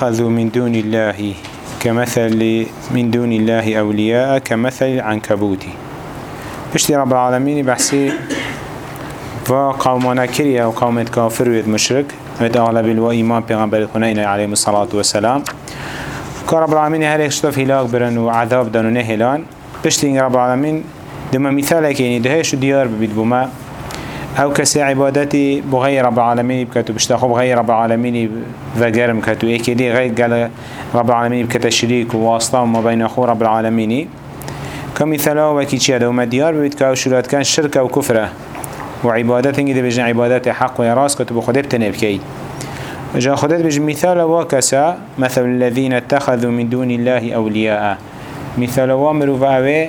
خذوا من دون الله كمثل من دون الله أولياء كمثل العنكبوت. بشتي رب العالمين بحسي وقومنا كريا وقوم كافر ويد مشرك ويد أغلب الوا إيمان بيغمبر خنين عليه الصلاة والسلام. كرب العالمين هل يشتف هلاك برن وعذاب دانو نهلان بشتي رب العالمين دما مثالك يعني دهش ديار ببيت بما أو کسی عبادتی بغیر رب العالمین بکتو بشتاخو بغیر رب العالمین و گرم کتو ایکی دی غیر گل رب العالمین بکت شریک و واسطه ما بین رب العالمینی. كمثلا وكي تشي دو مديار بيت كاو شرات كان شركة وكفرة وعبادات انجي بيجن عبادات حق ويراس كتب خده بتنب كي جا خدت بيجن مثال وكسا مثل الذين اتخذوا من دون الله أولياء مثال وامروا فاوه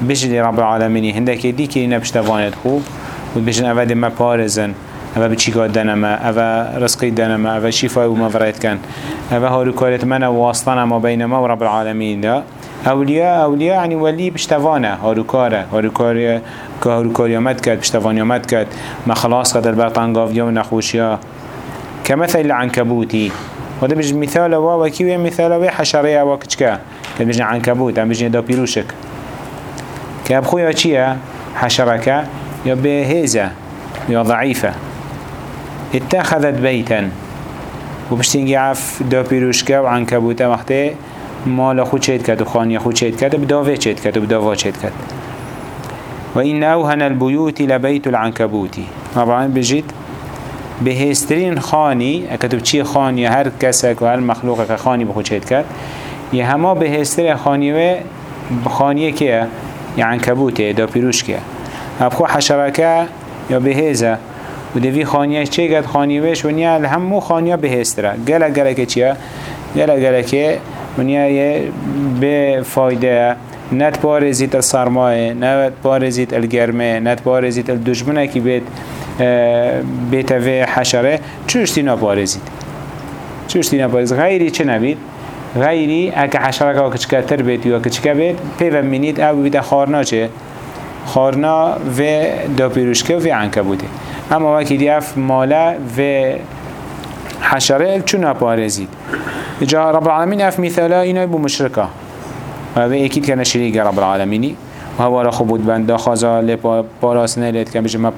بجل رب العالمين هندك دي كي نبشتفانت خوب. و بيجن اوه دي ما پارزن اوه بچيكات دنما اوه رزقي دنما اوه شفاء وما فريت كان اوه هارو كارت من واصلنا ما بين ما ورب العالمين ده اولياء اولياء يعني ولي بشتفانه هارو كاره هارو كاره که هارو کاریامت کرد پشتوانیامت کرد. ما خلاص قدر برطنگاویا و نخوشیا كمثل العنكبوتي وده بيجي مثال وا وكي مثال وا؟ حشرية وكتشكا بيجي عنكبوت عم بيجي دا بيروشك كابخويا چيا حشركة يا بهيزة يا ضعيفة. اتخذت بيتا. وبشتنجي عف دا بيروشكا وعنكبوتا وقته مال خود شهد كد وخاني خود شهد كد بداوه شهد كد وبداوه شهد كد وإن أوهن البيوت لبيت العنكبوت طبعا بجد بهسترين خاني اكتب چي خاني هر كسك و هر مخلوق خاني بخود شهد كد يا هما بهستر خاني و خانيه كيه يعني عنكبوته دا بيروش كيه ابخو حشركه یا بهزه و دوی خانیه چه گد خانیوش و نیا همو خانیه بهستره گله گله که چیه؟ گله گله که ونیا یه به فایده نت پارزیت السرمایه نت پارزیت الگرمه نت پارزیت الدجمنه که بیت بیت و حشره چوشتی نپارزیت چوشتی نپارزیت غیری چه نبید؟ غیری اگه حشره که کچکتر بیت یا کچکه بیت پیوه منید او بیت خارنا چه؟ خارنا و دا پیروشکه و عنکبوته اما وکی دیف ماله و حشره چون نپارزید جا رب العالمین اف مثالا اینا بو مشرکه و اکید کنه شریک رب العالمینی و هوا خوب بند دا خازا لپا پاراس نلید کن بجه ما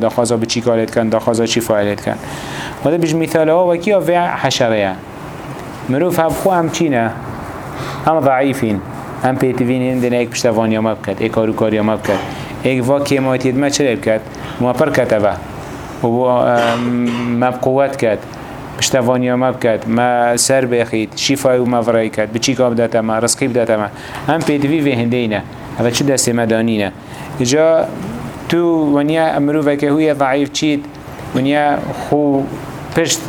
دا خازا بچی کارید کن دا خازا چی فایلید کن. و دا بجه مثالا وکی و حشره مروف هم خو هم چینه؟ هم ضعیفین. هم پیتوین هندن ایک پشتوانی ما بکد ایک کارو کاری ما بکد ایک وا کیماتید ما چرا بکد ما پر کتبه و ما بقوت کد پشتوانی ما بکد ما سر بخید شفای و ما فرای کد بچی کاب داتا ما رزقی بداتا ما. هم پیتوی و هندینه هذا چه دست مدانینه جا تو ونیا امرو وکه هوی ضعیف چید ونیا خو پشت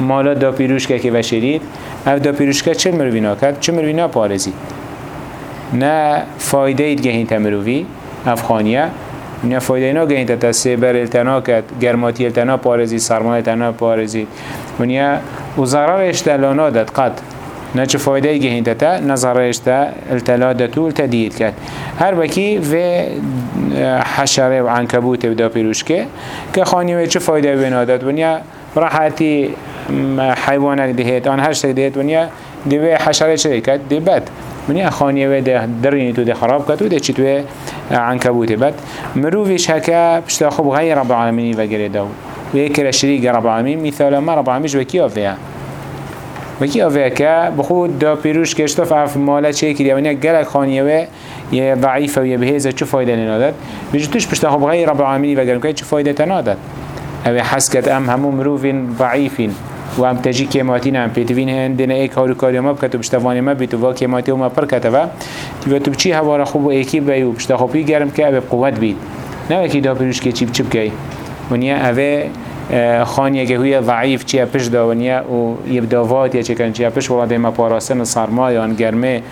مالا دا پیروشکه که وشرید او دا پیروشکه چه مروینا کرد؟ چه مروینا پارزید نه فایده اید گهین تمروی افغانیه. نه فایده اینا گهین تا سیبر التنا کد گرماتی التنا پارزی سرمایه التنا پارزی. ونیا و ضررش تلانا داد قد نه چه فایده ای گهین تا نه ضررش تا التلا داد و التدید کد هر بکی و حشره و عنکبوت بدا پیروش که که خانیوه چه فایده بنا داد. ونیا راحتی حیوانک دهید آن هر شک دهید ونیا دیوه حشره چه کد دی بد. منی اخانیه و ده درینی تو ده خراب کد و ده چی توی عنکبوت بد مروفش هکا پشتا خوب غیر رب العالمینی و گره دو و یک کل شریک رب العالمین مثال ما رب العالمینش وکی آفیه وکی آفیه که بخود دا پیروش کشتا فعف مالا چه کری ونیا گلک خانیه و یه ضعیفه و یه بهیزه چه فایده ننادد؟ بجو توش پشتا خوب غیر رب العالمینی و گره چه فایده تنادد اوه حس کد ام همو مروفین ضعیفین. و هم تجی کماتین هم پیتوین هندن ایک هارو کاری ما بکتو بشتوانی ما بیتو و کماتی و ما پر کتوه و تو بچی هوا را خوب و ایکی بی و خوبی گرم که اوه قوت بید نه وکی دا پیروش که چی بچی بکی ونیا اوه خانیه که هوی ضعیف چیه پش دا ونیا و یبداوات یا چکن چیه پش وقت ما پاراستن سرما یا گرمه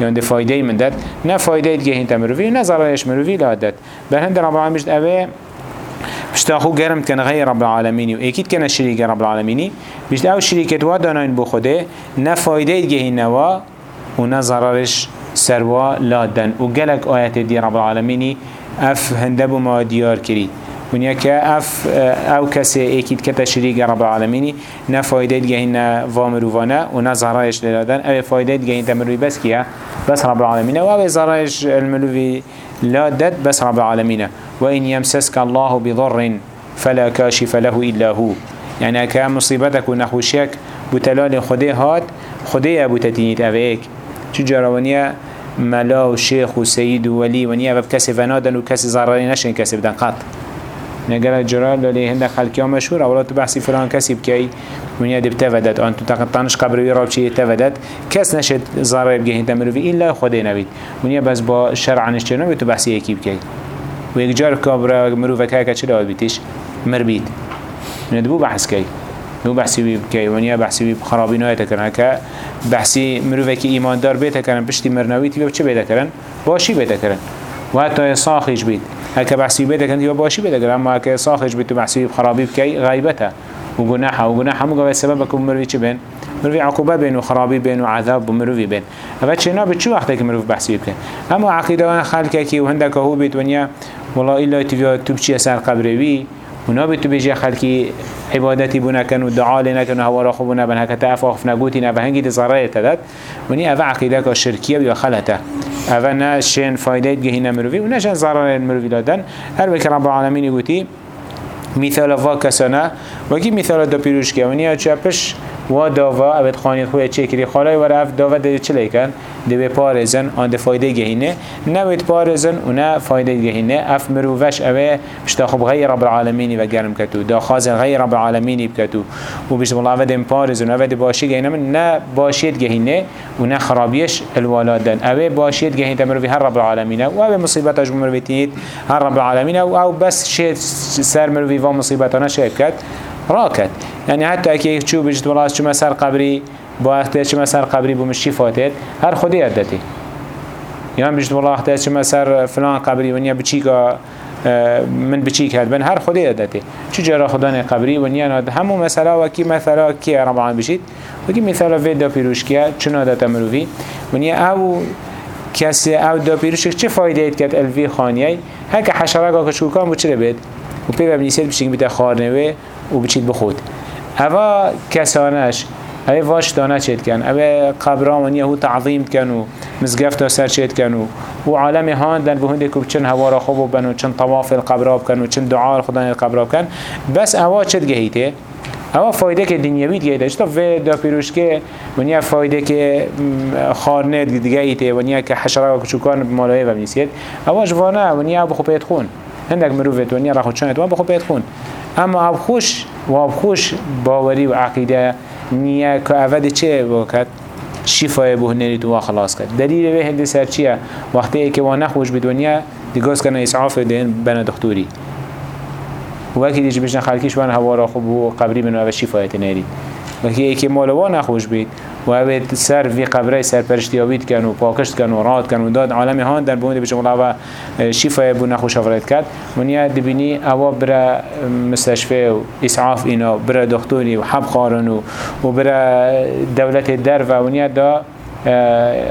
یا ده فایده من داد نه فایده دیگه هنت مروی نه ضررش مروی لادت به هند رب العالمین اوه بشتاخو گرم کن غیر رب العالمینی و ایکید کن شریک رب العالمینی بشت أو شریکت وا داناین بو خوده نه فایده گهین نوا و نه ضررش سروا لادن و گلک آیت دی رب العالمینی اف هنده بو ما دیار کرید ونیا که اف أو کسی ایکید کتا شریک رب العالمینی نه فایده دیگه نه وامروانه و نه زرایش لدادن أو فایده این تمروی بس کیه بس رب العالمینه و أو زرایش الملوی لا دد بس رب العالمینه و این یمسسک الله بضر فلا كاشف له إلا هو. يعني اكا مصيبتك ونخوشيك بتلال خده هات خده ابو تتينيت اوهيك چو جراوانيا ملا و شيخ و سيد و ولي ونيا بب كسي فنادن و كسي ضرري نشن كسي بدن قط. نقل جرال للي هندك خلقيا مشهور اولا تو بحثي فلان كسي بكي ونيا دي بتفدت آن تو تقطانش قبروي راب چي تفدت كس نشد ضرر بگه هنده مروفي إلا خده نبيد ونيا بس با شرعنش چنو تو بحثي يكي بكي و یک جار کابرا مروفه که که چرا بیتیش مر بید ندبو بحث کی؟ نو بحثی بی کی؟ ونیا بحثی بی خرابی نهایت کردن که بحثی مروفه که ایمان دار بیت کردن پشتی مرنویتی بی چه بیت کردن؟ باشی بیت کردن. و حتی ساخیش بید هکه بحثی بیت کردن یا باشی بیت کردن اما هکه ساخیش بید تو بحثی خرابی بکی غیبته. و گناحه و گناحه مگه سبب که مروی چه بین؟ مروی عقوبه بین و خرابی بین و عذاب مروی بین. اما چه؟ نابد وقتی که مروی بحثی بکن؟ اما عقیده خلقه که و هندک هو بید ونیا والله إلا تبيا تبشي أسر قبروي ونابي تبيجي خلقي عبادتي بنا كان ودعاء لنا كان هوا راخو بنا بنا نقوتي نبا هنگي دي ضرائر تدد وني أفا عقيدة الشركية بيا خلته أفا ناشين فايدة جهينا مروفي وناشين ضرائر المروفي لدن هر بك رب العالمين يقولي مثال واكسنا وكي مثال دا بيروش كي ونيا چپش و داوا اوید خانیت خوی چه کری خالای ور اف داوا ده چه لیکن ده به پارزن آن ده فایده گهینه نوید پارزن و نه فایده گهینه اف مروفش اوه بشتا خب غیر رب العالمینی و گرم کتو دا خازن غیر رب العالمینی بکتو و بشت والله اوید پارزن اوید باشی گهینه من نه باشید گهینه و نه خرابیش الوالادن اوه باشید گهینه مروفی هر رب العالمینه و اوه مصیبت اجمع مروفیتید هر رب العالمینه و أو بس شید سر مروفی و مصیبتانه شید کد راكت يعني حتى اكي چو بجت ولاس چو مسر قبري با اختيار چو مسر قبري بمشي فاتت هر خودي ادتي يعني بجت ولا اختيار چو مسر فلان قبري ونيا بچيكا من بچيك هاد بن هر خودي ادتي چو جرا خدان قبري ونيا ناد همو مسألة وكي مثلا كي ربعا بشيت وكي مثلا فيدا پیروش كيا چنا داتا مروفي ونيا أو کسی أو دا پیروشک چه فایده اید کد الوی خانیه هک حشره که شوکان بو چرا بید و پی ببنیسید بشینگ بیتا خارنوه و بچید بخود اوه کسانش اوه واش دانه چید کن اوه قبران هو تعظیم کن و مزگفت سر چید کن و عالم هاندن به هنده که چن هوا را خوب بن و چن طواف القبراب کن و چن دعا خدا القبراب کن بس اوه چید گهیته اما فایده که دنیوی دیگه داشت و دا پیروش که ونیا فایده که خارنه دیگه ایته ونیا که حشره و کچوکان مالایه و بنیسید اما جوانه ونیا بخو پیت خون هندک مروفت ونیا را خود چانت و بخو پیت خون اما اب خوش و اب خوش باوری و عقیده نیه که اول چه بکد؟ شفای بهنری تو خلاص کرد. دلیل به هند سر چیه؟ وقتی ای که و نخوش به دنیا دیگاز کنه اسعاف دهن بنا دکتوری. وقتی دیج بشن خلکیش بنا هوا را خوب و قبری بنا و شفایت نری وقتی ای که مال وان نخوش بید و اوید سر وی قبره سر پرشتیابید کن و پاکشت کن و راد کن و داد. عالم هان در بونده بشه ملاوه شفای بو نخوش آورد کرد. ونیا دبینی اوا برا مستشفی و اسعاف اینا برا دکتوری و حب خارن و برا دولت در و ونیا دا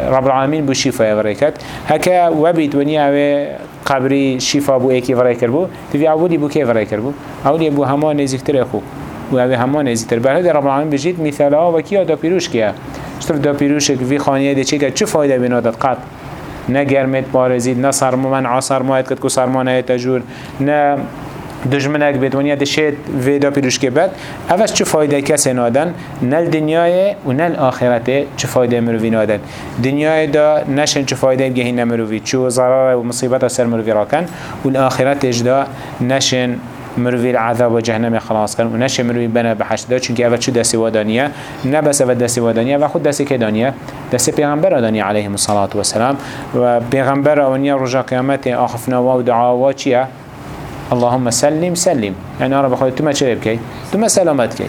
رب العالمین بو آورد کرد. هکا وبید ونیا اوه قبری شفا بو ایکی کرد بو. تیوی اولی بو که کرد بو؟ اولی بو همان نزیکتر خوب. و اوه همان نزیکتر برای رب العالمین بجید مثال ها و کیا دا پیروش کیا؟ شتف دا پیروش وی خانیه ده چه که چه فایده بینادت قط. نه گرمت بارزید نه سرما من عصرمایت کد که سرما نه تجور نه دجمنک بید ونیا دشید ویدا پیروش که بد. اوش چه فایده کسی نادن؟ نل دنیای و نل آخرته چه فایده مروی نادن. دنیای دا نشن چه فایده بگهین نمروی. چو ضرر و مصیبت سر مروی راکن. و الاخرتش دا نشن مروي العذاب وجهنم خلاص كان ونش مروي بنا بحشت دا چونك اول شو دسي ودانية نبس اول دسي ودانية و خود دسي كدانية دسي پیغمبر دانية عليهم الصلاة والسلام. و پیغمبر ونيا رجا قيامت آخفنا و دعاوا چيا اللهم سلم سلم. يعني رب خود تو ما چه بكي تو ما سلامت كي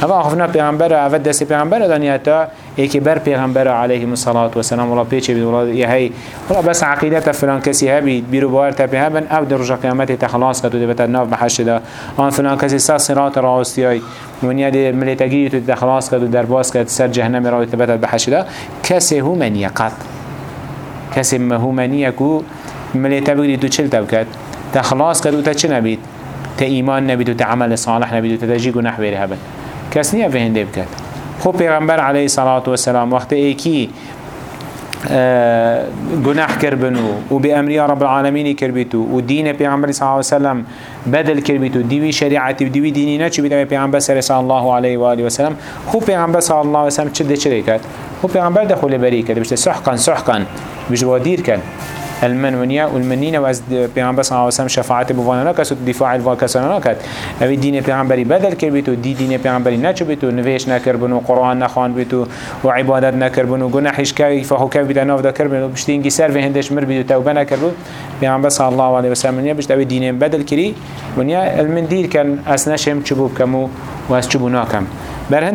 هوا آخفنا پیغمبر اول دسي پیغمبر دانية تا ایکی بر پیغمبر علیه الصلاة والسلام. ولا پیچه بید ولا یه ولا بس عقیدت فلان کسی هبید بیرو باور تپی هبن أو در رجا قیامت تخلاص کتو دبت ناف بحشت دا آن فلان کسی سا صراط راستی های ونیا دی ملیتگی تو تخلاص کتو در باز کت سر جهنم را تبت بحشت دا کسی هو من یقت کسی هو من یکو ملیتا بگری تو چل تبکت تخلاص کتو تا چه نبید؟ تا ایمان نبید و تا عمل صالح نبید و تا تجی گناه بیره هبن. کس نیا به هنده بکد خب پیغمبر علیه صلاة و سلام وقت ایکی گناه کربنو و به امری رب العالمین کربیتو و دین پیغمبر صلی الله علیه وسلم بدل کربیتو دیوی شریعتی و دیوی دینی نه چی بیده پیغمبر صلی الله علیه و آله وسلم. خوب پیغمبر صلی الله علیه وسلم چه ده چه کرد خوب پیغمبر دخول بری کرد بشه سحقا سحقا بشه وادیر کرد المن ونيا والمنين واز پیغمبر صلی الله علیه و سلم شفاعت بوانا نکس و دفاع الواکسانا نکد اوی دین پیغمبری بدل کر بیتو دی دین پیغمبری نچو بیتو نویش نکر بنو قرآن نخوان بیتو و عبادت نکر بنو گناحش که فهو که بیتا ناف دا کر بنو بشتی اینگی سر هندش مر بیتو توبه نکر بو پیغمبر صلی الله علیه و سلم بشت اوی دین بدل کری ونیا المن دیر کن اسنشم چبو کمو و از چبو ناکم بر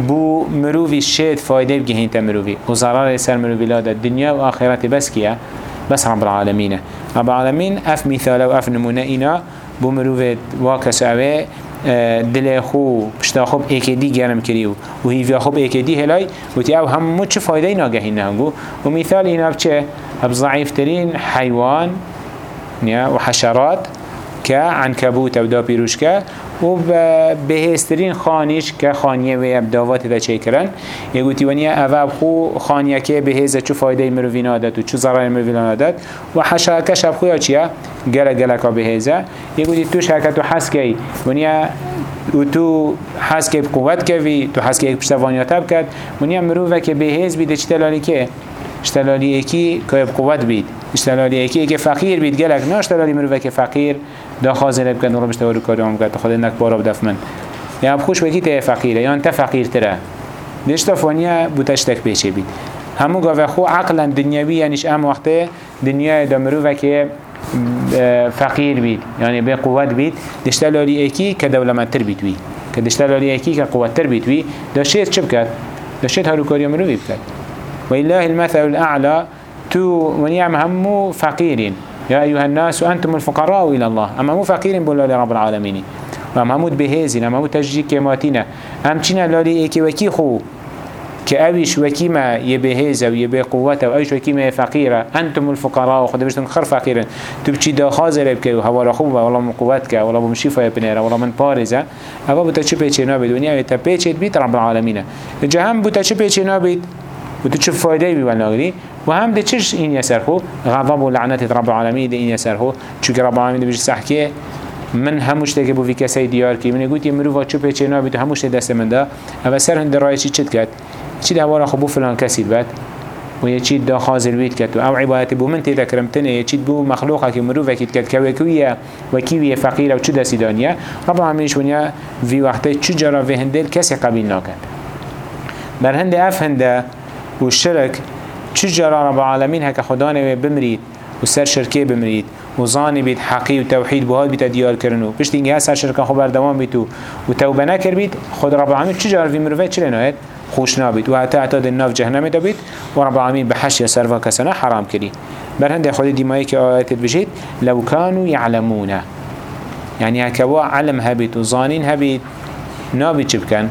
بو مروفي شيد فايده بجهين تمروفي وزرار سر مروفي لادا الدنيا وآخرت بس كيا بس رب العالمين رب العالمين اف مثال و اف نمونه اینا بو مروفي واكس اوه دل خو پشتا خوب ایکدی گرم کریو و هیویا خوب ایکدی هلای و تی أو همو چه فایده ناگهی نهنگو؟ و مثال اینا بچه هب ضعیف ترین حیوان و حشرات که عنکبوت أو دا پیروش که و بهسترین خانیش که خانیه و ابداوات دا چه کرن یه گوتی ونیا اواب خو خانیه که بهزه چو فایده مروین آدد و چو ضرر مروین آدد و حشاکه شب خویا چیه؟ گله گله که بهزه. یه گوتی تو شرکت و حس کی ونیا و تو حس که قوت کوی تو حس که یک پشتوانیاتا بکد ونیا مروفه که بهز بیده چی تلالی که؟ اشتلالی اکی که قوت بید. اشتلالی اکی که فقیر بید گلک. نه اشتلالی مروفه که فقیر. دا خازن بکن و رو کاری هم کرد. خود نک بارا بدف من. یا خوش وکی ته فقیره؟ یا انت فقیر تره. نشتا فانیه بوتشتک پیشه بید. همو گاوه خو عقلا دنیاوی یعنیش ام وقت دنیا دا مروفه که فقیر بید. یعنی به قوت بید. دشتلالی ایکی که دولمتر بید وی. که دشتلالی ایکی که قوتتر بید وی. دا شیر چه بکرد؟ دا شیر هلوکاری مروفی بکرد وإله المثل الأعلى تو ونعم همو فقيرين. يا أيها الناس أنتم الفقراء إلى الله. أما مو فقيرين بولا لرب العالمين. أما مو بهزين أما مو تجيك كماتنا أم چنا لالي إيكي وكي خو؟ كأويش وكيما يبهزة ويبه قوته وأويش وكيما فقيرة أنتم الفقراء وخد بشتن خر فقيرا تبچي دا خازر بك وهوا خوبة ولا من قوتك ولا من شفا يبنيرا ولا من بارزة أبا بتا چه بيچه نابد ونيا بتا بيچه بيت رب العالمين جهم بتا چه بيچه نابد تو چه فایده بی ولناگری و هم ده چش این یسر خو؟ غضب و لعنت رب العالمین ده این یسر خو؟ چون رب العالمین ده بيش سحکه من هموش تگه بو کسی دیار کی؟ من گوتی مرو چو پیچه نا بیتو هموش دست من ده اما سر هند رای چی چت کرد؟ چی ده وارا خبو فلان کسی بد؟ و یه چی دا خازل بید کرد. و أو عبادت بو من تیتا کرمتنه یه چی بو مخلوقه که مرو وکید کرد. که وکویه وکیویه فقیر و چو دستی دانیه؟ رب العالمین شونیه وی وقته چو جرا و هندل کسی قبیل ناکد بر هنده اف هنده و شرک چجرا رب العالمین هک خدا نوی بمرید و سر شرکه بمرید و ظانی بید حقی و توحید بهاد بید دیار کرنو. پشت اینگه سر شرکه خو بردوام بید و توبه نکر بید خود رب العالمین چجرا وی مروه؟ چلی ناید خوش نابید. و حتی در ناف جهنم دا بید و رب العالمین به حش یا سروا کسنا حرام کری. بر هنده خود دیمایی که آیت بجید لو كانوا يعلمونه يعني هكوا علم هبيت وظانين هبيت نابي چبكن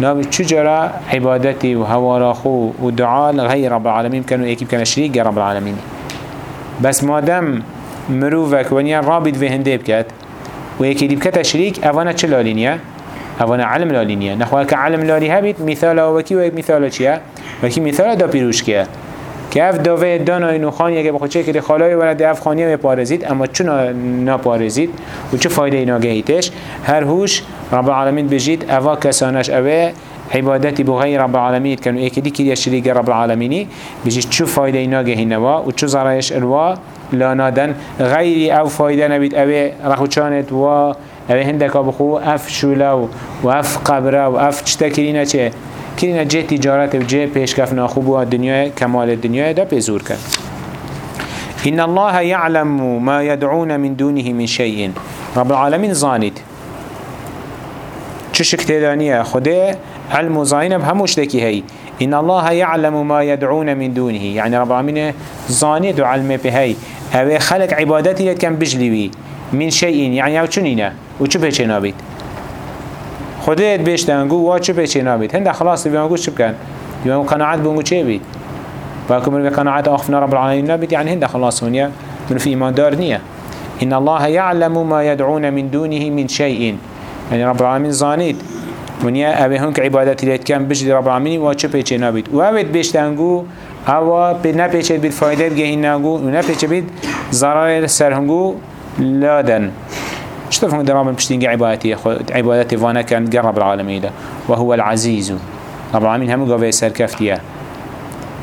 نابي چجرا عبادتي وهوارا خو ودعاء غير رب العالمين كانوا ايكي كان شريك رب العالمين بس مادام مروفك ونيا رابط في هنده بكت ويكي دي بكت شريك اوانا چه لالينيا اوانا علم لالينيا نخواه علم لالي هبيت مثالا وكي ويك مثالا چيا وكي مثالا دا پیروش كيا که اف دوه دانای نوخانی اگه بخواد چه خالای ولد اف خانی پارزید اما چون ناپارزید؟ و چه فایده اینا گهیتش؟ هر هوش رب العالمین بجید اوا کسانش اوه عبادتی بغیر رب العالمین کنو ایکی دی کلی شریک رب العالمینی بجید چه فایده اینا گهینوا و چه ضرایش الوا لانا دن غیری او فایده نبید اوه رخوچانت و اوه هندکا بخو اف شولو و اف قبره و اف چتکرینه چه؟ كرينا جه تجارت و جه پیشکف و دنیا کمال الدنيا دا بزور کرد. إن الله يعلم ما يدعون من دونه من شيء رب العالمين زانت چشك تدانية خده علم زاين بهموش دكي هي إن الله يعلم ما يدعون من دونه. يعني رب العالمين زانت وعلم بهي هذا خلق عبادتي كان بجلوي من شيء يعني أو چنينه وچو بهچه نابيت خودت بیشتن گو وا چه پیچه نابید؟ هنده خلاص بیان گو چه بکن؟ بیان قناعت بونگو چه بید باكم من قناعت آخفنا رب العالمين نبید يعني هنده خلاص ونیا من في ایمان دار نیه. إن الله يعلم ما يدعون من دونه من شيء يعني رب العالمين زانيت ونیا اوه هنک عبادتی لید کم بجد رب العالمین و چه پیچه نبید و اوید بیشتنگو أو به نپیچه بید فایده بگهین نگو و نپیچه بید ضرر سرهنگو لادن. شتف هم درام بشتنگ عبادتی عبادتی وأنا كان رب العالمين وهو العزيز. رب العالمين هم قوي سركفتيه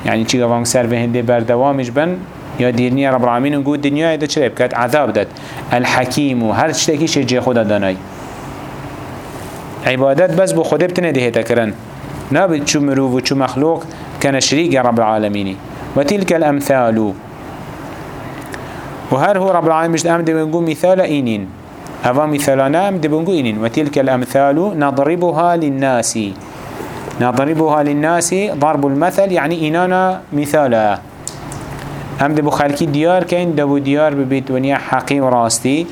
يعني چی قوان سر به بردوامش بن؟ یا دیرنی رب العالمین نقول دنیا ده چه بکد عذاب داد. الحکیم و هر چتکی شجه خدا دانای. عبادت بس بو خود بتنه ده تكرن نابد شو مروف وشو مخلوق كان شريك رب العالمين وتلك الأمثال. وهر هو رب العالمين مش أمد بنقول مثال هذا مثالنا بنقول إينين وتلك الأمثال نضربها للناس. نضربها للناس ضرب المثل يعني إنانا مثالا. أمد بخالكي ديار كين دبو ديار ببيت ونيا حقي وراستي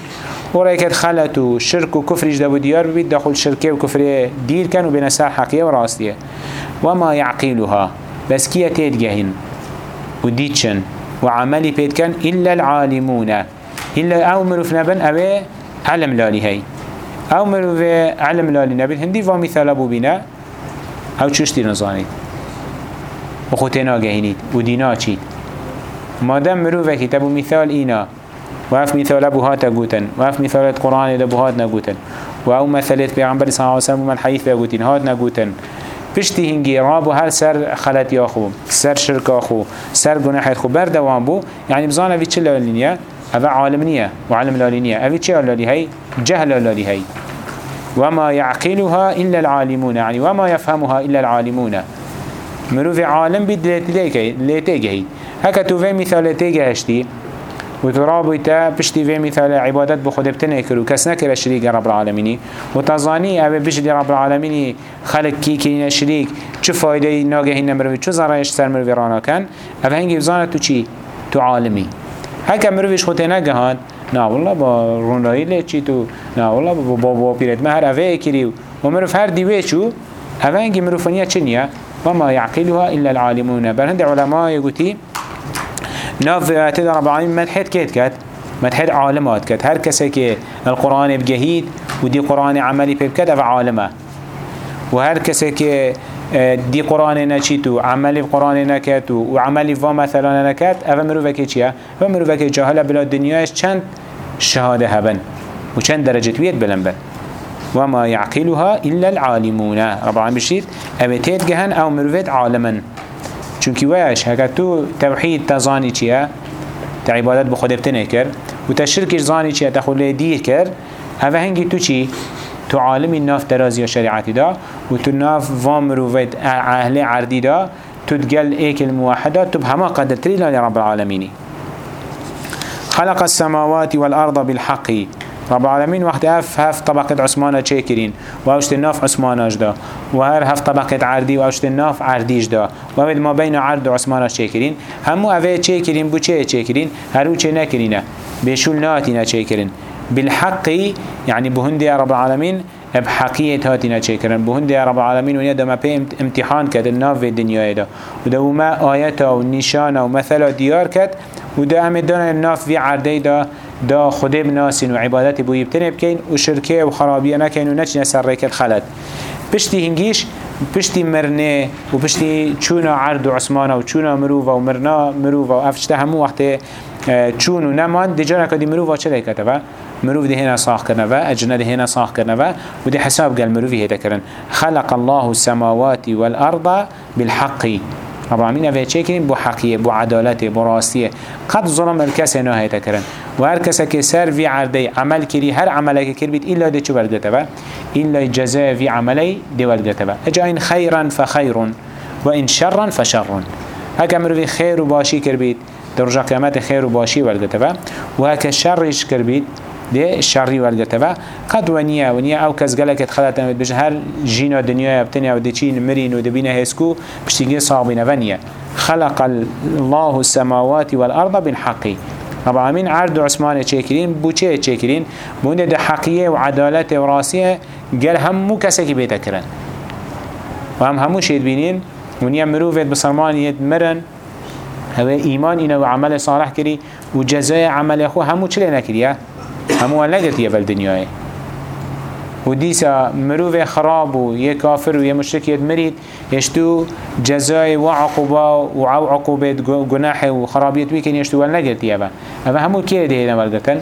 خلط و شرك و كفرش دابو ديار ببيت داخل شركة و دير كان و بنسار حقية وراستية وما يعقيلها بس كيه تيدجهن و ديتشن و عملي بيت كان إلا العالمون. إلا أو مروف نبن أبي علم لالي هاي أو مروف علم لالي نبن هندي ومثال أبو بنا أو چشتي نزانيد و خوتنا جهنيد و دينا چيد مادام مروفه كتابو مثال إينا وهف مثال ابو هات قوتن وهف مثالات قرآن ابو هات نقوتن وهو مثالات بيغمبر صلى الله عليه وسلم من الحديث بيقوتين هات نقوتن پشتی هنگی رابو هر سر خلط خو. سر شرک خو. سر گناح خو. بر دوام بو. يعني بزانه في چه لالینیه اوه عالم نیه و علم لالینیه اوه چه لالی هی جهل لالی هی وما يعقلها إلا العالمون يعني وما يفهمها إلا العالمون. مروف عالم بيد ليتيجي هكا تو في مثال تيجي و تو رابو تا پشتی وی مثال عبادت بخود بتنه کرو. کس نکره شریک رب العالمینی و تزانی اوه بجد رب العالمینی خلق کی کنین شریک چه فایده ناگهی نمروی چه ضرایش سر مروی رانا کن. اوه هنگی بزانه تو؟ تو عالمی. هکا مرویش خود نگهان. نه والله با رونایی لی چی تو. نه والله با بابا پیرت. مهر اوه کریو و مروف هر دیوه چو؟ اوه هنگی مروفانیه چه نیه؟ وما يعقلها إلا العالمون. بل هند علماء يقولي ناف آيات رب العالمين مدحت كيت كات مدحت عالمات كات هر كسي كي القرآن بجهيد ودي قرآن عملي بكات أف عالمه. وهر كسي كي آه، دي قرآن نشيتو عملي قرآن نكاتو وعملي فا مثلا نكات أفا مروفا كي چيا أفا كي جاهل بلا الدنيا چند شهادة هبن وچند درجة ويد بلن بل وما يعقلها إلا العالمون. رب العالمين بشير أبتيت جهن أو مروفت عالما هکه تو توحید تزانی چیه؟ تا عبادت بخود ابتنه کر و تا شرکش زانی چیه؟ تا خوله دیر کر اوه هنگی تو چی؟ تو عالمی ناف درازی و شریعتی دا و تو ناف وام روید أهل عردی دا تو تقل ایک الموحده تو بهما قدر تری رب العالمینی. خلق السماوات والأرض بالحق. رب العالمين وقت اف هف طبقة عثمانة چه واشت الناف عثمانة جدا وهر هف طبقة عردي واشت الناف عرديش دا. وهد ما بين عرد عثمانة چه همو اوه چه بو چه هرو چه نكرينه بشول ناتينا چه بالحق يعني بهند يا رب العالمين بحقية هاتنا چكرن بهند يا رب العالمين ونيا دما بي امتحان كد الناف في الدنيا دا ودو ما آياته ونشانه ومثلا ديار كد ودو امدان الناف في عرده دا دا خده بناسين و عبادت بو و شركه و خرابية نكين و نچنه سر ريك الخلد پشتی هنگیش پشتی مرنه و پشتی چونا عرض عثمانه و چونا مروفا و مرنا مروفا و افشته همو وقت آه، چون و نمان دی جانا کدی مروفا چه و؟ مروف دی هنا صاح کرنه و أجنة دی هنا صاح کرنه و و دی حساب قال مروفی هیده کرن خلق الله السماوات والأرض بالحق. رب العالمين أفيد شكرين بو حقية بو عدالته بو راستية. قد ظلم الكاس نهاية تكرن وهر كسا كسر في عردي عمل كري هر عملك كربت إلا دي شو بلدتبا إلا جزاء في عملي دي بلدتبا أجا إن خيرا فخير وإن شرا فشر. هكا في خير وباشي كربت درجة قيامات خير وباشي بلدتبا وهكا شرش كربت ده الشري والجتبا قد ونيا ونيا أو كز قالك اتخلت بج هر جينا دنيا بتنيا ودچين مرين ودبينا هيسكو بشتيجي صابين ونيا خلق الله السماوات والأرض بالحق. رب العالمين عرض عثمان چيكرين بو چه چيكرين بونده ده حقية وعدالة وراسية قال همو كسكي بيتكرن وهم همو شيد بينين ونيا مروفت بسرمان مرن هو ايمان اينا وعمل صالح كري وجزاء عمل اخو همو چلي نكريه همو لقت يفل دنياي وديسا مروف خراب و يه كافر و يه مشرك يدمريد يشتو جزاي وعقوبة وعو عقوبة جناح وخرابيت ويكن يشتو ولقت يفل أما همو كيه ده هنا ملقتن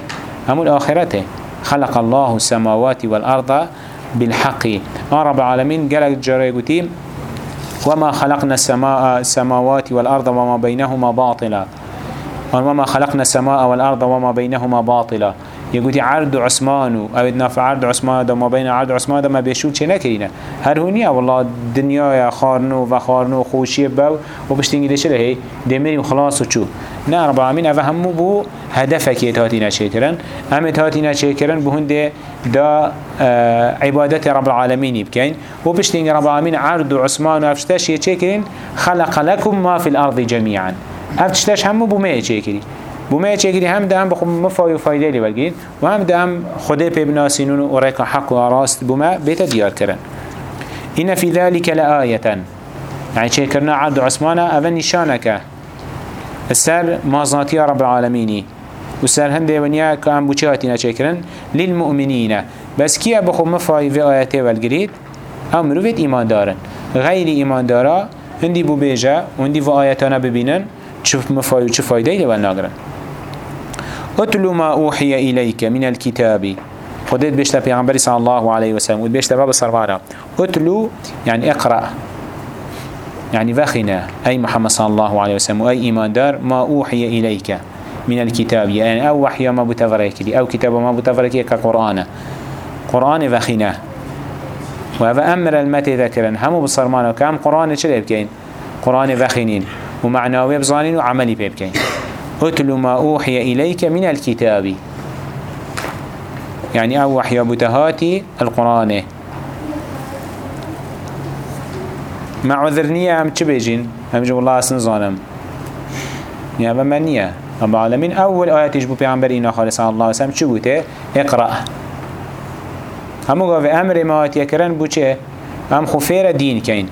همو الآخرته خلق الله السماوات والأرض بالحق. رب العالمين قال جرى قتيم وما خلقنا السماء السماوات والأرض وما بينهما باطلا. وما خلقنا السماء والأرض وما بينهما باطلا. يقولي عرض عثمان أو ادنا في عرض عثمان ده ما بين عرض عثمان ده ما بيشوت چه نكرينه هر والله دنيا يا خارنو و خارنو خوشي باو و بشتنگي ده چه هي دمري وخلاص وچو نه رب العالمين أو همو بو هدفك يتهاتي نشكرن هم يتهاتي نشكرن بهن ده دا عبادت رب العالمين بكين و بشتنگي رب العالمين عرض عثمان و افشتش يچكرن خلق لكم ما في الأرض جميعا افشتش همو بو ما يچكري بومه چه هم دام بخو مفای و فایده لی بگید و هم دام خدا پی و حق و راست بومه بیت دیار کرن. این فی ذلك لآیتا يعني چه کرنا؟ عبد عثمانه اول نشانك السر مازناتي رب العالمين وسر هنده ونيا كان بوچهاتنا چه للمؤمنين بس كيا بخو مفای في آياته والگرید امرو فيت ایمان دارن. غير ایمان دارا هندي بو بيجا وهندي في آياتنا ببینن چه مفای و چه فایده ناگرن. اتل ما أوحي إليك من الكتاب. خدت بيشتا پیغمبر صلى الله عليه وسلم ود بيشتا باب صرفارا اتلو يعني اقرأ. يعني وخنا. أي محمد صلى الله عليه وسلم أي إيمان دار ما أوحي إليك من الكتاب. يعني أو وحي ما بتفرك لي أو كتاب ما بتفرك كقرآن. قرآن وخنا. وهذا أمر المتى ذكرا هم بصرمان وكام قرآن شلي بكين قرآن وخنين. ومعنوي بزانين وعملي بكين اتل ما أوحي إليك من الكتاب. يعني أو وحي بتهاتي القرآن. مع عذرنية هم چه بيجين؟ هم جو الله أسن ظالم يعني بمنية رب العالمين أول آيات يجبو بيعنبر إنا خالص الله وسلم چه بوته اقرأ. همو قاف أمر ما آيات يكرن بو چه؟ هم خفير دين كين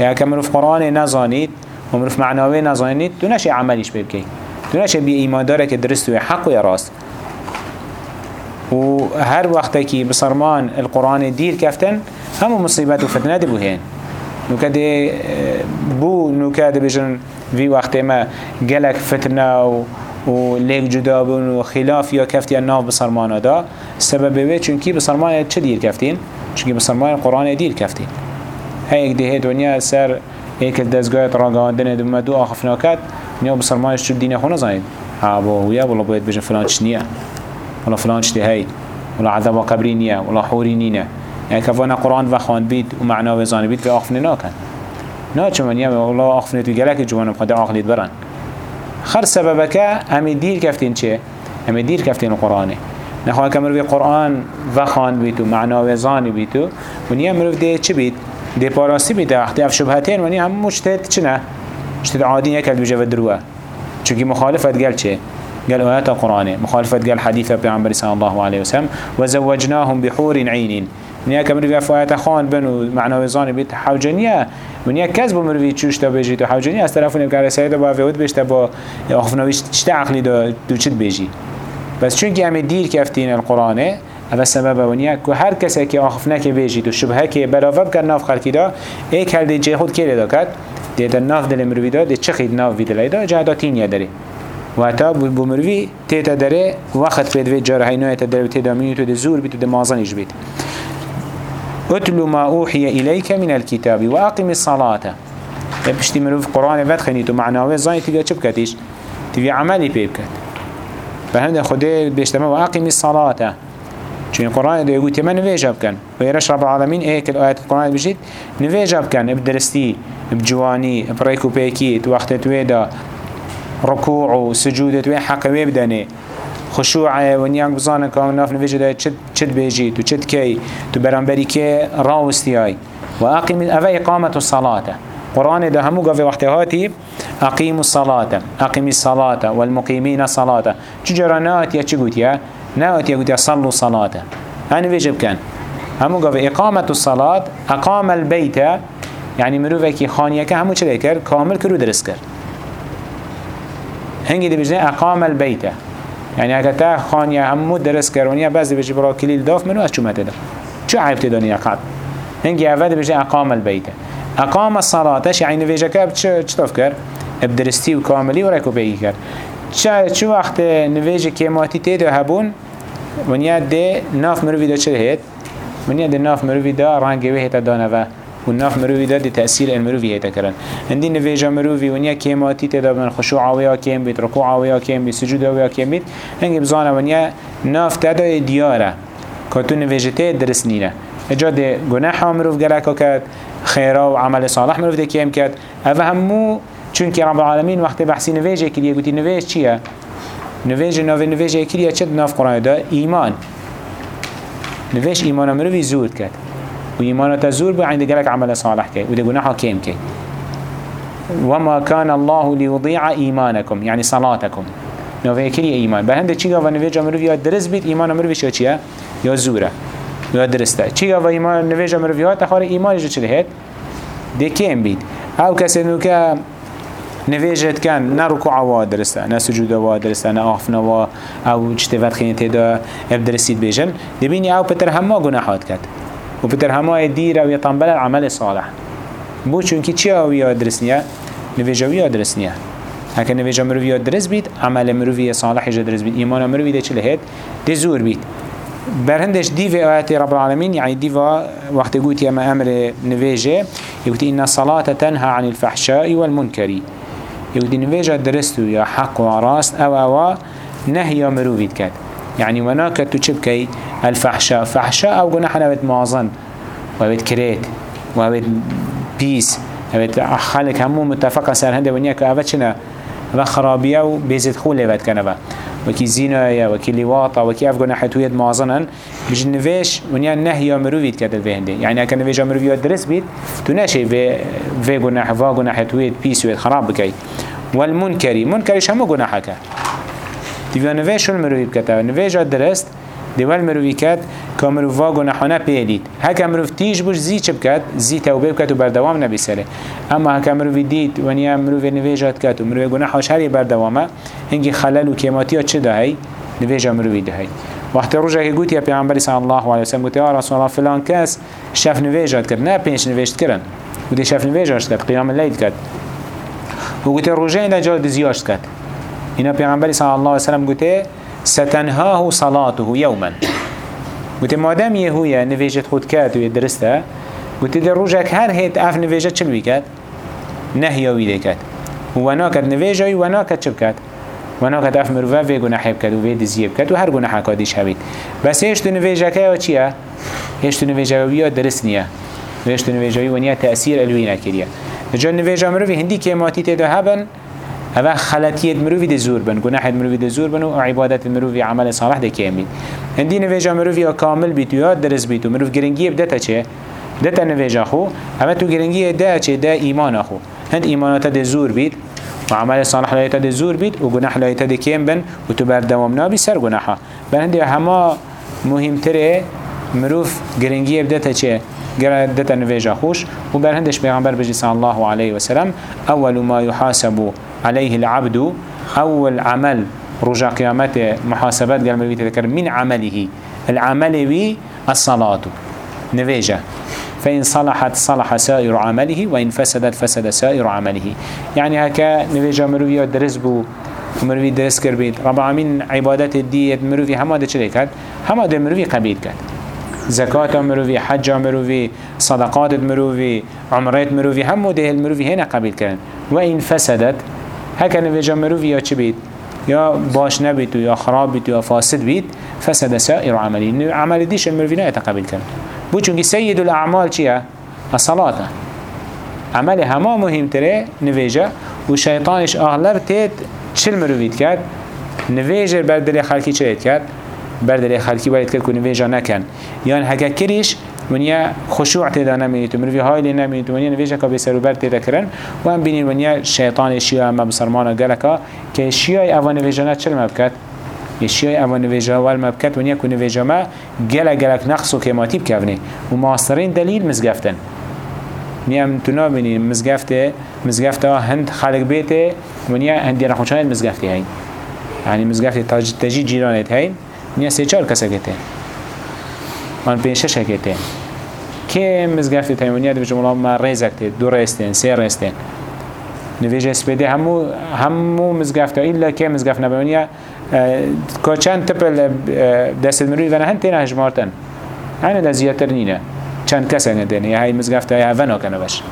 يعني كمروف قرآن نزانيد ومروف معناوي نزانيد دو نشي عمليش بيبكين دونش بی ایمان داره که درست و حق و راست. و هر وقت که بصرمان القرآن دیر کفتن همو مصیبت و فتنه دی بوهین نوکده بو نوکده بجن وی وقت ما گلک فتنه و و لیک جدا بون و خلاف یا کفتی ناف بصرمان دا. سبب به چونکی بصرمان چه دیر کفتین؟ چونکی بصرمان قرآن دیر کفتین. هیک ده دنیا سر ایک دزگاه راگاندن دو دو آخفناکت. نیا بسرمایش شد دین خونه زاید ها با ویا ولا باید بجن فلان چنیه ولا فلان چتی هی ولا عذاب قبری نیه ولا حوری نینه؟ يعني كفانا قرآن وخوان بيت ومعناه وزان بيت في أخفن ناكن نا چمن يا والله أخفن تجلك جوانا بقدر عقليت بران خر سببك هم دير كفتين چه؟ هم دير كفتين القرآن نخواه كمر في قرآن وخوان بيت ومعناه وزان بيت ونيا مروف ده چه بيت ده پاراسی بيت أختي اف شبهتين ونيا هم مجتهد چنه اشتد عادي يكل بجوه دروه. چونكي مخالفت قال چه؟ قال آيات القرآن مخالفت قال حديث بيعنبر صلى الله عليه وسلم. وزوجناهم بحور عين يا كمر في فايت خان بنو معنى وزان بيت حوجنيا من يا كذب مروي تشوش تا بيجي تو حوجنيا از طرف نبقى سيد با فيود بيشتا با اخفنويش چتا عقلي دو چت بيجي بس چونكي هم دير كفتين القرآن هذا السبب ونيا كو هر کسی که آخفنه که بیجید و شبهه که براوه بکر ناف خلقی دا ایک هل دی جه خود که لیدا ده ناف دل مروی دا ده چه خید ناف وی دلی دا جه دا تینیا داره و حتی بو مروی تیتا داره وقت پید وی جاره هینوی تا داره تیدا منی تو ده زور بید تو ده مازنش بید اتلو ما اوحي إليك من الكتاب وأقم الصلاة. بشتي مروف قرآن ود خنيتو معناوه زاني تيجا چه بكتش تبي عملي بي بكت فهم خده بيشتما وأقم الصلاة. چون قرآن ده يقول تمن نویجا بکن و یرش رب العالمین ایک الآیت قرآن بجید نویجا بکن بدرستی بجوانی بريكو بيكيت وقت تويدا ركوع وسجود توي حقوي بدني خشوع ونيان بزانه كان ناف نفيجه ده چد چد بيجي تو چد كي تو برانبري كي راوستياي واقيم افا اقامه الصلاه قرآن ده همو قفي وقتهاتي أقيم الصلاة أقيم الصلاة والمقيمين الصلاة چجرا نات يا چگوت يا نات يا قوت يا صلوا صلاة. أنا فيجب كان. همو قفي إقامة الصلاة أقام البيت يعني مروفة كي خانية که همو چه كر كامل کرو درست کر هنگی دی بجنه اقام البيت. يعني اگه تا خانيا همو درس کرونيا بعضی بجي برا کلیل داف منو از چومت ده چو عیب تدانی اقاد هنگی اول بجي اقام البيت. اقام الصلاتش يعني نویجه که چطف کر بدرستی و کاملی و چه وقت نویجه کماتی تیده هبون؟ ونیا ده ناف مروی ده چه هید ونیا ده ناف مروی ده رنگه وی هیتا دانه و ناف مروی ده ده تأثیر المروی هیتا کرن. هندی نویجه مروی ونیا کماتی تیده بن خشوع آویا کم بید رکوع آویا کم بید سجود آویا کم بید هنگی بزانه ونیا ناف تیده دیاره که تو تید درست نینه اجا ده گناح مروف گلکا کرد خیرا و عمل صالح مروف ده کم کرد. اوه همو چون که رب العالمین وقت بحثی نویجه کلیه گوتی نویج چیه؟ نویج نوی نویج کلیه چه ناف قرآن؟ ده؟ ایمان. نویج ایمان مروی زود کرد. و ایمان تا زور بو عند گلک عمل صالح کرد و ده گناح کم کرد وما كان الله ليضيع إيمانكم يعني صلاتكم نوفي كلي إيمان بهند چيغا و نويجا مروي درس بيت إيمان مروي شو چيا يا زورة. يا درسته. چيغا و إيمان نويجا مروي يا تخار إيمان جو چه هيت دي كيم بيت أو كسي نوكا نویجت کن نه رکوع و درسته نه سجود و درسته نه آفن و أو چتوت خیلی تدا اب درسید بیجن دبینی أو پتر همه گناحات کرد و پتر همه دیر و یطنبل عمل صالح بو چونکی چی أو یا درس نیه نویجه و یا درس نیه هکه نویجه مروی یا درس بید عمل مروی صالح جا درس بید ایمان مروی ده چه لهید ده زور بید برهندش ديف آيات رب العالمين يعني ديفا وقت قلت يا ما أمر نفيجة يقول إن الصلاة تنهى عن الفحشاء والمنكر يودي نويجا درستو يا حق وراست أو أو نهي مروفيد كات. يعني وناك تشبكي الفحشاء. فحشاء أو جناح نبت مازن وبيت كريت وبيت بيس. وبيت خالك همو متفقة سر هنده ونياك اوه و خرابية و بيزت خول لبت كنبا وكي زينايا وكي لواطا وكي أف جناح تويد مازنن. بيج نويش ونيا نهي مروفيد كات الفهنده يعني اكا نويجا مروفيد درس بيت تو ناشي في جناح فا جناح تويد بيس ويد خراب بكي. والمنكري منكريش همو جناحك. تبقى نويش شو المروفيد كتا نويجا درست دیوال مروی کد که مروف واگو نحانه پیلید هک مروف تیج بوش زی چه بکد زی توبه بکد و بردوام نبی سره اما هک مروی دید و نیا مروف نویجات کد و مروف گناحاش هری بردوامه هنگی خلل و کیماتی ها چه دهی؟ نویجا مروی دهی. وقت روزه که گوتی پیامبری صلی الله علیه و سلم گوتی یا رسول الله فلان کس شف نویجات کرد. نه پنج نویجت کردن گوتی شف نویجات کرد. قیام اللیل کرد و گوتی روزه اینا جا دزیاش کرد. اینا پیامبری صلی الله علیه و سلم گوتی ستنهاه صلاته يوما قلت مادام يهويا نفيجت خود كات ويدرسته قلت در روجك هر هيت اف نفيجت چل بيكات نهيا ويده كات وناكت نفيجي وناكت چل كات وناكت اف مروفا في گناحي بكات و في دزيه بكات و هر گناحا كاديش هبيت بس نفيجا كايا چيا هيش تو نفيجا ويا درس نيا هيش تو نفيجا ونيا تأثير الوينا كريا جا نفيجا مروفي هندي كيماتي تيدا هبن هذا خلاتية مروفي دي زور بن. جناح مروفي دي زور بن وعبادة مروفي عمل صالح دي كامل هندي نفيجا مروفي كامل بيتو يا درس بيتو مروف جرنجي بدتا چه؟ دتا نفيجا خو. اما تو جرنجي دا چه؟ دا ايمان اخو هند ايمانات دي زور بيت وعمل صالح لا يتد زور بيت وجناح لا يتد كام بن وتبر دوام نابي سر بل هندي هما مهم تره مروف جرنجي بدتا چه دتا نفيجا خوش وبر هندش بيغمبر بجي صلى الله عليه وسلم أول ما يحاسب عليه العبد أول عمل رجع قيامته محاسبات قال مبيت ذكر من عمله العمل بي الصلاة نفيجة فإن صلحت صلح سائر عمله وإن فسدت فسد سائر عمله يعني هكا نفيجة مروي درس بو مروي درس كربيت رب العالمين عبادات الدية مروي هما ده چلي كد هما ده مروي قبيل كد زكاة مروي حج مروي صدقات مروي عمرات مروي هم ده المروي هنا قبيل كد وإن فسدت هكا نفجا مروف يا چه بيت يا باش نبيت يا خراب يا فاسد بيت فسد سائر عملي عمل ديش المروفي لا يتقبل كان بو چونكي سيد الأعمال چيا الصلاة. عمل هما مهم تري نفجا وشيطانش أغلب تيت چل مروفيت كات نفجر بردل خلقي چلت كات بردل خلقي باید کرد که نویجا نکن. یان هکا کریش ونیا خشوع تدا نمید مروی های لی نمید ونیا نویجه که بسر و بر تدا کرن و هم بینین ونیا شیطان شیعه اما بسرمان گلکا که شیعه اوان نویجه نه چل مبکت شیعه اوان نویجه اول مبکت ونیا که نویجه ما گلک گلک نقص و کماتی بکونه و ماسترین دلیل مزگفتن. نیم تو نابینین مزگفته. مزگفته هند خلق بیته. ونیا هندی رخوشاید مزگفتی هین. يعني مزقفت تاج تجي جيرانت هاي نيا سيچار كسكتين من بيشش هكتين كي مزقفت هاي ونيا دبجم الله ما ريزكت دو ريستين سي ريستين نویج سپیده همو همو مزگفت ایلا که مزگفت نبونیا که چند تپل دست مروی و نه هن تینا هجمارتن هنه ده زیادتر نینه چند کس هنه دینه های مزگفت های هفنه کنه باش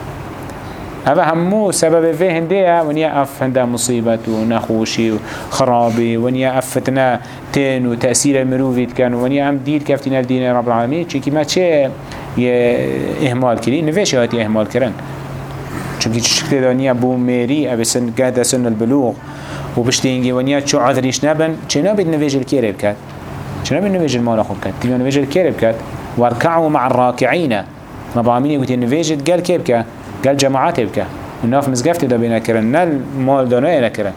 هذا همو سبب في هندية ونيا أف هندا مصيبة ونخوشي وخرابي ونيا أفتنا تين وتأثير المروفيت كان ونيا أم دير كفتنا الدين رب العالمين. چونكي ما چه إهمال كري نفيش هاتي إهمال كرن. چونكي چشكت دانيا بو ميري أبي سن قادة سن البلوغ وبشتينجي ونيا چو عذريش نبن چه نبي نفيج الكيري بكات چه نبي نفيج المال أخو بكات تبي نفيج الكيري بكات واركعوا مع الراكعين. رب العالمين يقول نفيج قال كيف قال جماعات بك وناف مزقفت دا بينا كرن نال مال دانا اينا كرن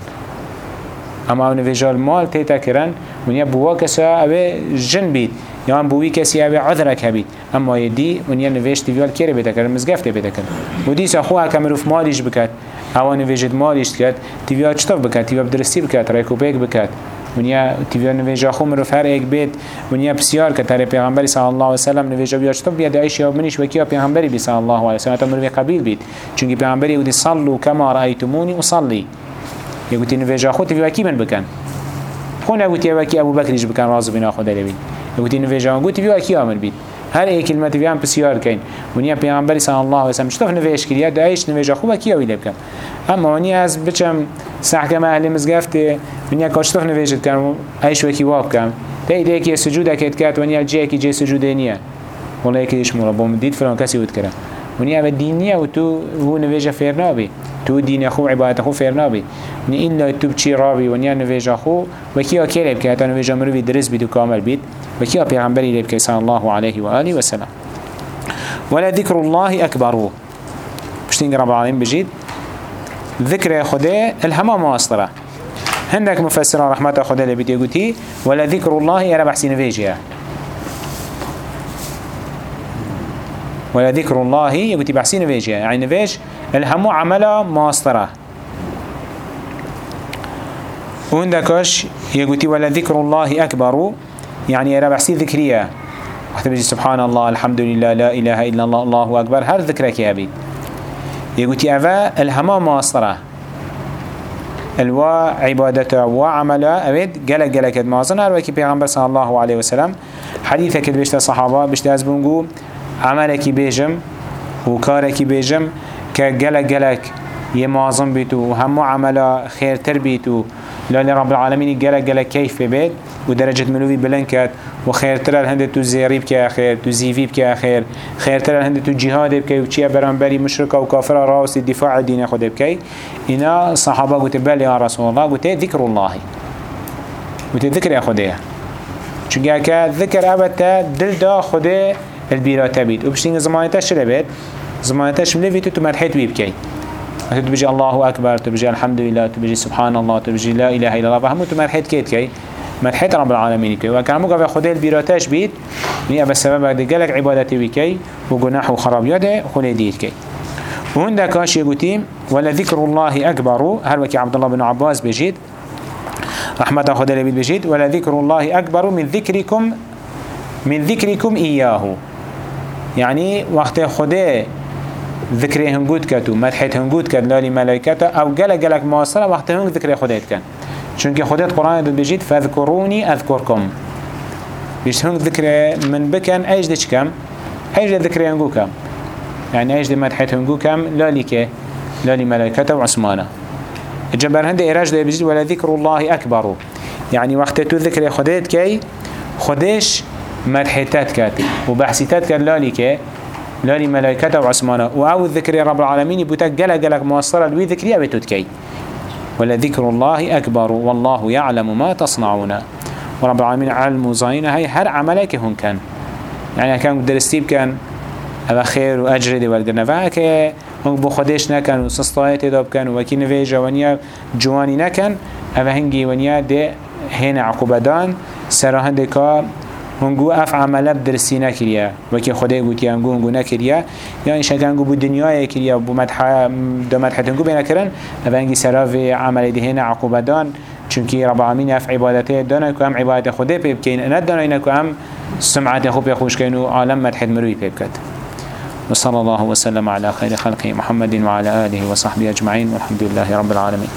اما أو نفجال مال تيتا كرن ونيا بوا كسا اوه جن بيت يعني بوي كسي اوه عذرك هبيت اما يدي ونيا نفجت تفيال كيري بيتا كرن مزقفت بيتا كرن ودي ساخوها كمروف ماليش بكات أو نفجت ماليش كات تفيال چطف بكات تفيال بدرستي بكات ريكو بيك بكات ونیا تیویا نویجا خو مرو هر یک بیت ونیا بسیار که تر پیغمبری صلی الله علیه و سلم نویجا بیا چطور بیاد عیش یا منیش و کیا پیغمبری بی صلی الله علیه و سلم تا مرو قبیل بید چونکی پیغمبری یودی صلوا کما رأیتمونی اصلی یگوتی نویجا خو تیویا کی من بکن خو نگوتی وکی ابو بکریش بکن راز بنا خدا لبید یگوتی نویجا گوتی بیا کی عمل بید هر ایک کلمه بیان بسیار کن ونیا پیامبری صلی الله علیه و سلم. چطور نویش کریه دایش نویجا خوب کی اویل بکن؟ اما ونیا از بچم سحکم أهل مزگفته ونیا کاشتوف نویجت کنم ایش وکی واب کم تا ایده که سجود اکید کرد ونیا جه کی جه سجود نیه. والله یکیش مولا بوم دید فلان کسی ود کرد. ونیا به دینیه و تو هو نویجا فیر نابی تو دین خو عبادت خو فیر نابی. نی الا تو بچی رابی ونیا نویجا خو وکی اکیل بکه تا نویجا مروی درس بید و کامل بید. وكي پیغمبری لبك صلى الله عليه وآله وسلم ولا ذكر الله أكبر بشتين رب العالمين بجيد ذكر خده الهما مواصلة هندك مفسر رحمة خده اللي بتيجوتي ولا ذكر الله يرى بحسين فيجيا ولا ذكر الله يقول بحسين فيجيا يعني فيج الهمو عمله مواصلة وهندكش يقول ولا ذكر الله أكبر يعني أنا بحسي ذكرية وقت بجي سبحان الله الحمد لله لا إله إلا الله الله أكبر هر ذكرك يا أبي يقول أفا الهما ماصرة الوا عبادته وعمله أبد جل جل كد مازن. هر وكي بيغمبر صلى الله عليه وسلم حديثك بيشت الصحابة بيشت أزبونجو عملك بيجم وكارك بيجم كجل جلك يمازن بيتو وهم عمله خير تربيتو لأن رب العالمين جل جل كيف بيت ودرجة ملوي بلنكت وخيرتر الهند تو زيري بك خير تو زيفي بك خير خيرتر الهند تو جهاد بك وچيا برانبري مشركة وكافرة راس الدفاع الدين خود بك إنا صحابة قلت بل يا رسول الله قلت ذكر الله قلت ذكر يا خديه چونکه که ذکر ابدا دل دا خود البیرات بید و بشتین لبید زمانتش ملوی تو تو مرحیت بی بکی تو بجي الله أكبر تبجي الحمد لله تبجي سبحان الله تبجي لا إله إلا الله. فهمو تو مرحيت كيت كي مرحيت رب العالمين كي مقا في خده البيراتاش بيت ني أبا السبب قالك عبادتي بكي وقناح وخراب يده خده ديت كي وهندا كاش يقولين ولا ذكر الله أكبر. هل وكي عبد الله بن عباس بجيد رحمة خده لبيت بجيد ولا ذكر الله أكبر من ذكركم من ذكركم إياه. يعني وقت خده ذكره هنگود كت و مدحت هنگود كت لالي ملائكته أو جل جلك مواصلة وقت هنگ ذكره خديت كان چونك خديت قرآن دل بجيد فاذكروني أذكركم بيش هنگ ذكره من بكن إيش ديش كم إيش ذكره هنگو كم يعني إيش دي مدحت هنگو كم لالي كه لالي ملائكته وعثمانه الجبر هند إراج ده بجيد ولا ذكر الله أكبر يعني وقت تو ذكر خديت كي خديش مدحتات كات وبحثيتات كات لالي كه لاني ملائكته وعثمانه وأو الذكر رب العالمين بوتك جل جلك موصلة لوي ذكريا بتوتكي ولا ذكر الله أكبر والله يعلم ما تصنعون. ورب العالمين علم زين هاي هر عملك هون كان. يعني كان درستيب كان هذا خير وأجر دي والقرنا فهك هنگ بو خودش نکن و سستایت داب کن و وکی نویجه ونیا جوانی نکن اوه هنگی ونیا ده هین عقوبدان سراهنده که هنگو اف عمله بدرسی نکریه وکی خدای گوتی هنگو هنگو نکریه یا این شکل هنگو بو دنیای کریه بو مدح دو مدحت هنگو بینه کرن أو هنگی سراف عمل دهین عقوبه دان چونکی رب العالمین اف عبادته دانه که هم عبادت خوده پیب کین ند دانه که هم سمعت خوب خوش کین و عالم مدحد مروی پیب کد وصلى الله وسلم على خير خلقه محمد وعلى آله وصحبه أجمعين والحمد لله رب العالمين